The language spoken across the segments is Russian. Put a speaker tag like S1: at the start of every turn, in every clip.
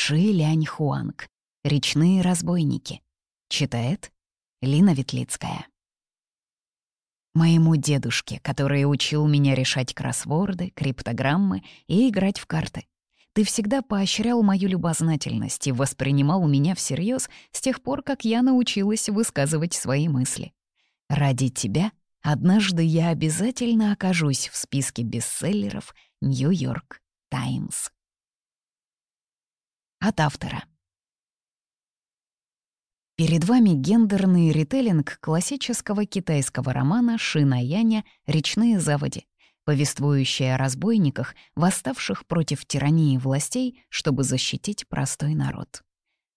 S1: Ши Лянь Хуанг. «Речные разбойники». Читает Лина Ветлицкая. Моему дедушке, который учил меня решать кроссворды, криптограммы и играть в карты. Ты всегда поощрял мою любознательность и воспринимал меня всерьез с тех пор, как я научилась высказывать свои мысли. Ради тебя однажды я обязательно окажусь в списке бестселлеров «Нью-Йорк Таймс». От автора. Перед вами гендерный ритейлинг классического китайского романа Шина Яня «Речные заводи», повествующий о разбойниках, восставших против тирании властей, чтобы защитить простой народ.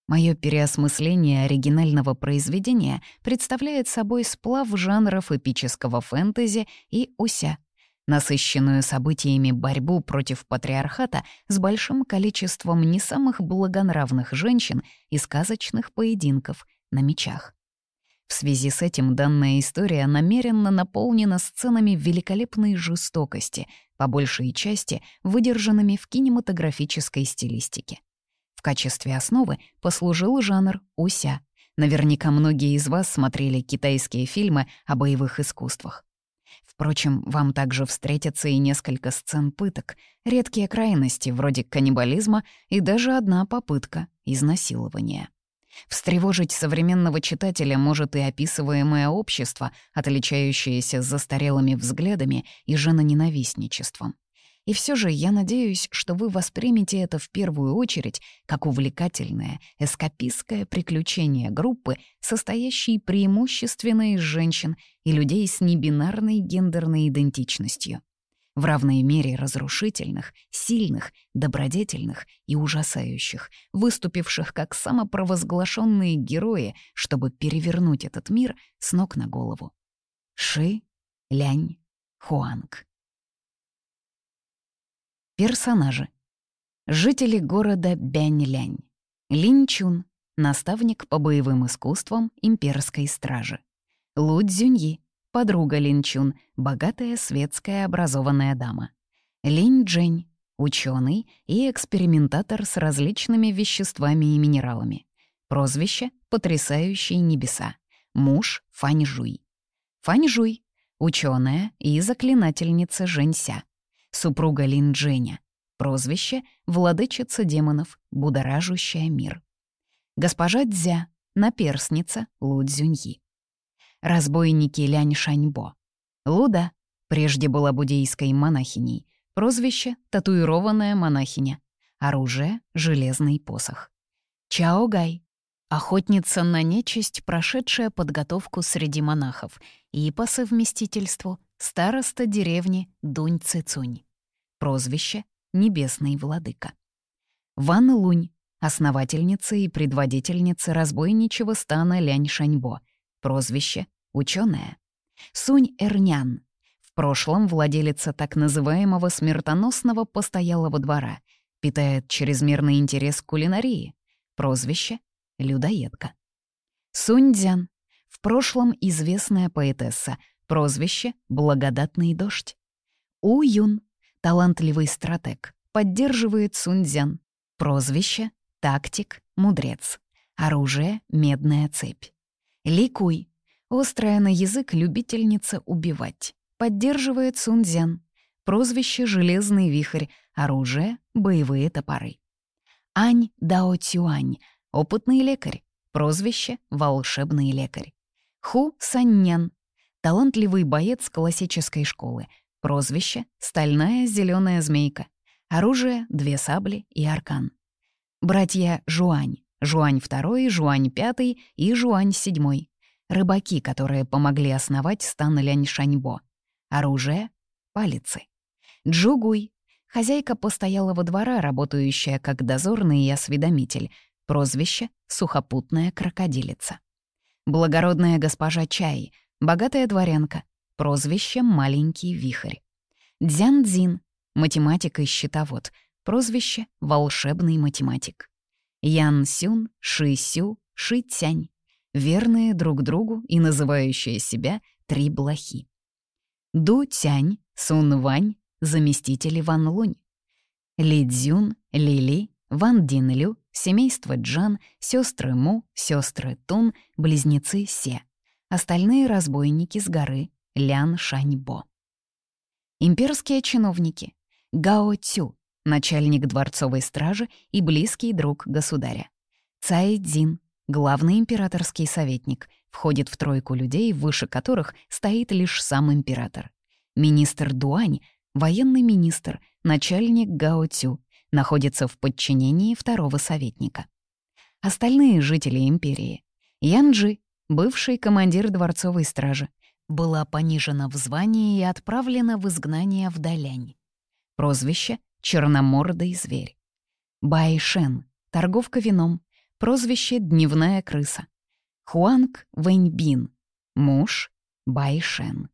S1: Мое переосмысление оригинального произведения представляет собой сплав жанров эпического фэнтези и уся — насыщенную событиями борьбу против патриархата с большим количеством не самых благонравных женщин и сказочных поединков на мечах. В связи с этим данная история намеренно наполнена сценами великолепной жестокости, по большей части выдержанными в кинематографической стилистике. В качестве основы послужил жанр «уся». Наверняка многие из вас смотрели китайские фильмы о боевых искусствах. Впрочем, вам также встретятся и несколько сцен пыток, редкие крайности вроде каннибализма и даже одна попытка изнасилования. Встревожить современного читателя может и описываемое общество, отличающееся застарелыми взглядами и женоненавистничеством. И все же я надеюсь, что вы воспримете это в первую очередь как увлекательное, эскапистское приключение группы, состоящей преимущественно из женщин и людей с небинарной гендерной идентичностью. В равной мере разрушительных, сильных, добродетельных и ужасающих, выступивших как самопровозглашенные герои, чтобы перевернуть этот мир с ног на голову. Ши, Лянь, Хуанг. Персонажи. Жители города Бянь-Лянь. Линчун, наставник по боевым искусствам имперской стражи. Лу Цзюньи, подруга Линчун, богатая светская образованная дама. Линь Джень, ученый и экспериментатор с различными веществами и минералами. Прозвище «Потрясающие небеса». Муж Фань Жуй. Фань Жуй — ученая и заклинательница Женься, супруга Линдженя, прозвище — владычица демонов, будоражущая мир. Госпожа Дзя, наперсница Лу Цзюньи. Разбойники Лянь Шаньбо. Луда, прежде была буддийской монахиней, прозвище — татуированная монахиня, оружие — железный посох. Чао Гай, охотница на нечисть, прошедшая подготовку среди монахов и по совместительству староста деревни Дунь-Цицунь. Прозвище — Небесный Владыка. Ван Лунь — основательница и предводительница разбойничего стана Лянь-Шаньбо. Прозвище — ученая. Сунь Эрнян — в прошлом владелица так называемого смертоносного постоялого двора, питает чрезмерный интерес к кулинарии. Прозвище — людоедка. Сунь Дзян — в прошлом известная поэтесса — прозвище «Благодатный дождь». У Юн, талантливый стратег, поддерживает Суньцзян, прозвище «Тактик», «Мудрец», оружие «Медная цепь». Ли Куй, острая на язык любительница убивать, поддерживает Суньцзян, прозвище «Железный вихрь», оружие «Боевые топоры». Ань Дао Цюань, опытный лекарь, прозвище «Волшебный лекарь». Ху Саньнян, талантливый боец классической школы. Прозвище — стальная зеленая змейка. Оружие — две сабли и аркан. Братья Жуань, Жуань второй, Жуань пятый и Жуань седьмой, Рыбаки, которые помогли основать стан Ляньшаньбо. Оружие — палицы. Джугуй — хозяйка постоялого двора, работающая как дозорный и осведомитель. Прозвище — сухопутная крокодилица. Благородная госпожа Чай — богатая дворянка, прозвище «Маленький вихрь». Дзян-Дзин, математик и счетовод, прозвище «Волшебный математик». Ян Сюн, Ши Сю, Ши Цянь, верные друг другу и называющие себя «три блохи». Ду Цянь, Сун Вань, заместители Ван Лунь. Ли Цзюн, Ли Ли, Ван Дин Лю, семейство Джан, сестры Му, сестры Тун, близнецы Се остальные разбойники с горы Лян Шаньбо. Имперские чиновники Гао Цю, начальник дворцовой стражи и близкий друг государя. Цай Цзин, главный императорский советник, входит в тройку людей, выше которых стоит лишь сам император. Министр Дуань, военный министр, начальник Гао Цю, находится в подчинении второго советника. Остальные жители империи — Янджи, бывший командир дворцовой стражи, была понижена в звании и отправлена в изгнание в Далянь. Прозвище — Черномордый зверь. Бай Шен, — торговка вином, прозвище — Дневная крыса. Хуанг Вэньбин, муж — Бай Шен.